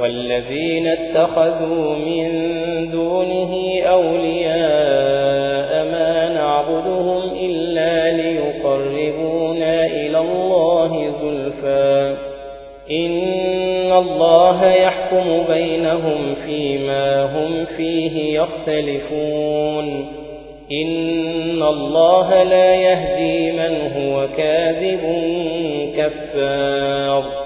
والذين اتخذوا من دونه أولياء ما نعبدهم إلا ليقربونا إلى الله زلفى. إن الله يحكم بينهم فيما هم فيه يختلفون. إن الله لا يهدي من هو كاذب كفار.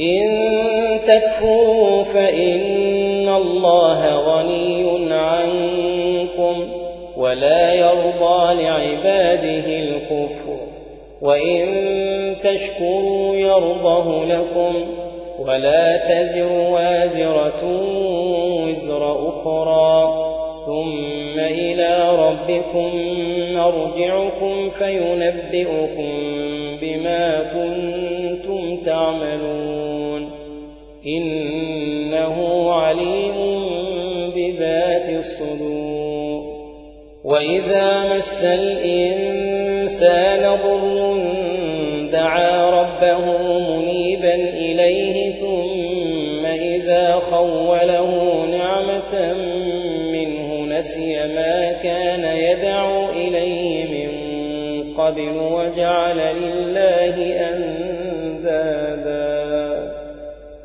إن تكفروا فإن الله غني عنكم ولا يرضى لعباده الكفر وإن تشكروا يرضه لكم ولا تزر وازرة وزر أخرى ثم إلى ربكم مرجعكم فينبئكم بما كنتم تعملون إنه عليم بذات الصدور. وإذا مس الإنسان ضر دعا ربه منيبا إليه ثم إذا خوله نعمة منه نسي ما كان يدعو إليه من قبل وجعل لله أندادا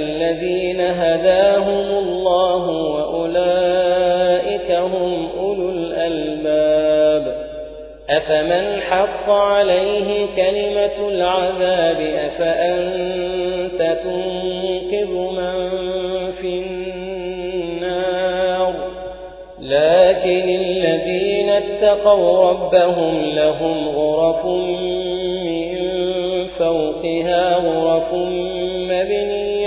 الذين هداهم الله وأولئك هم أولو الألباب. أفمن حق عليه كلمة العذاب؟ أفأنت تنقذ من في النار؟ لكن الذين اتقوا ربهم لهم غرف فوقها غرف مبنية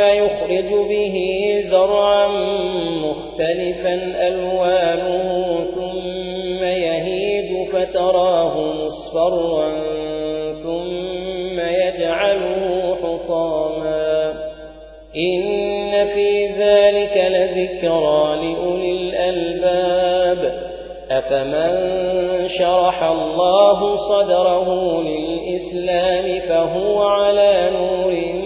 يخرج به زرعا مختلفا ألوانه ثم يهيج فتراه مصفرا ثم يجعله حطاما. إن في ذلك لذكرى لأولي الألباب. أفمن شرح الله صدره للإسلام فهو على نور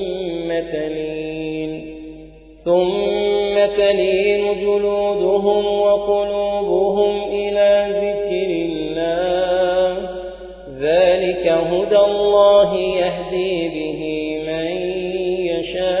تلين ثم تلين جلودهم وقلوبهم إلى ذكر الله. ذلك هدى الله يهدي به من يشاء.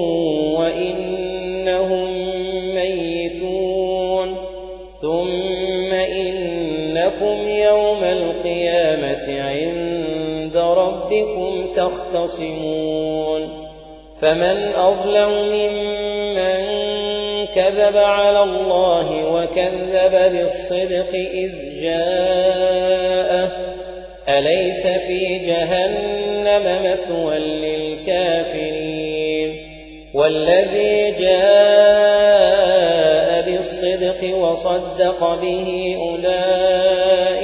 إنكم يوم القيامة عند ربكم تختصمون فمن أظلم ممن كذب على الله وكذب بالصدق إذ جاءه أليس في جهنم مثوى للكافرين والذي جاء بالصدق وصدق به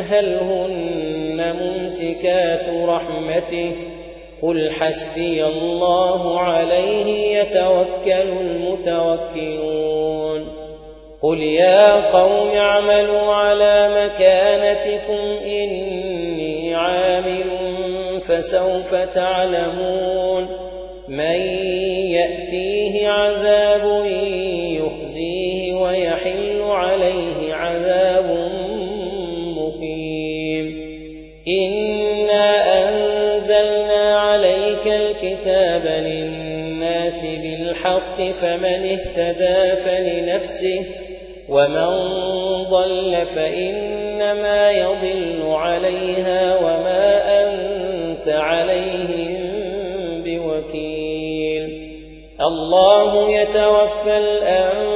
هل هن ممسكات رحمته؟ قل حسبي الله عليه يتوكل المتوكلون. قل يا قوم اعملوا على مكانتكم إني عامل فسوف تعلمون. من يأتيه عذاب يخزيه ويحل عليه إنا أنزلنا عليك الكتاب للناس بالحق فمن اهتدى فلنفسه ومن ضل فإنما يضل عليها وما أنت عليهم بوكيل. الله يتوفى الأنفس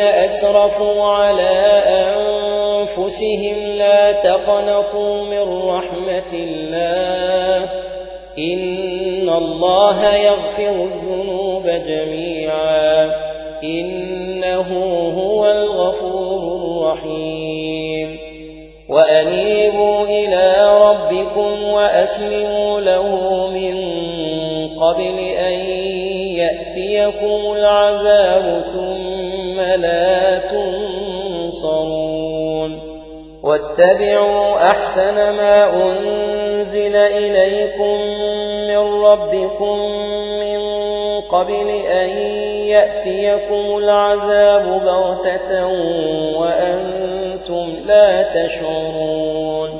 أسرفوا على أنفسهم لا تقنطوا من رحمة الله إن الله يغفر الذنوب جميعا إنه هو الغفور الرحيم وأنيبوا إلى ربكم وأسلموا له من قبل أن يأتيكم العذاب ثم لا تنصرون. واتبعوا أحسن ما أنزل إليكم من ربكم من قبل أن يأتيكم العذاب بغتة وأنتم لا تشعرون.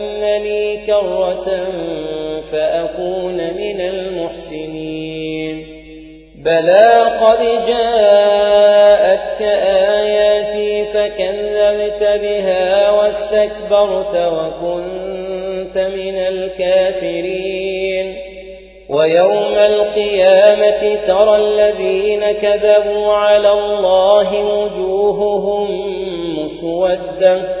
لي كرة فأكون من المحسنين. بلى قد جاءتك آياتي فكذبت بها واستكبرت وكنت من الكافرين. ويوم القيامة ترى الذين كذبوا على الله وجوههم مسودة.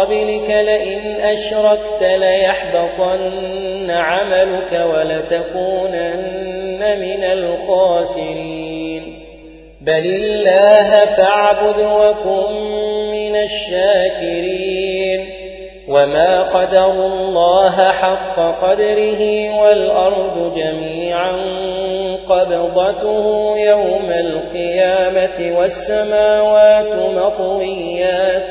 قبلك لئن أشركت ليحبطن عملك ولتكونن من الخاسرين. بل الله فاعبد وكن من الشاكرين. وما قدر الله حق قدره والأرض جميعا قبضته يوم القيامة والسماوات مطويات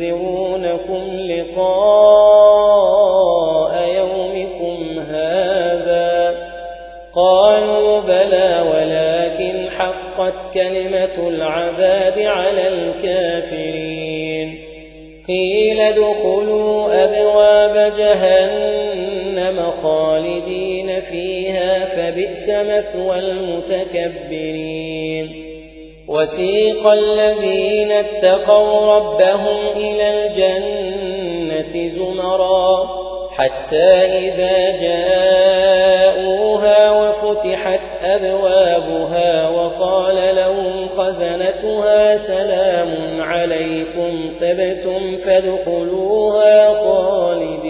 وينذرونكم لقاء يومكم هذا. قالوا بلى ولكن حقت كلمة العذاب على الكافرين. قيل ادخلوا أبواب جهنم خالدين فيها فبئس مثوى المتكبرين. وسيق الذين اتقوا ربهم إلى الجنة زمرا حتى إذا جاءوها وفتحت أبوابها وقال لهم خزنتها سلام عليكم تبتم فادخلوها خالدين